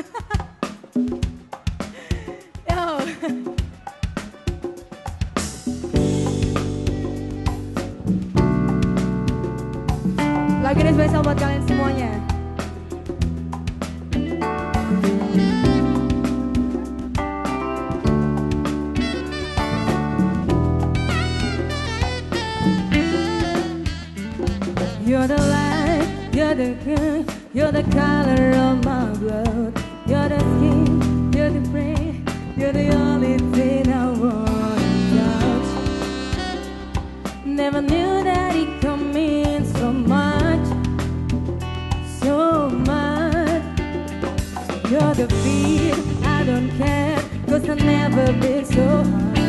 Yo. Lagu ini spesial buat kalian semuanya. You're the light, you're the good, you're the color of my blood. You're the skin, you're the brain, you're the only thing I want. Never knew that it could mean so much, so much. You're the beat, I don't care, cause I've never been so high.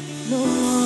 no more.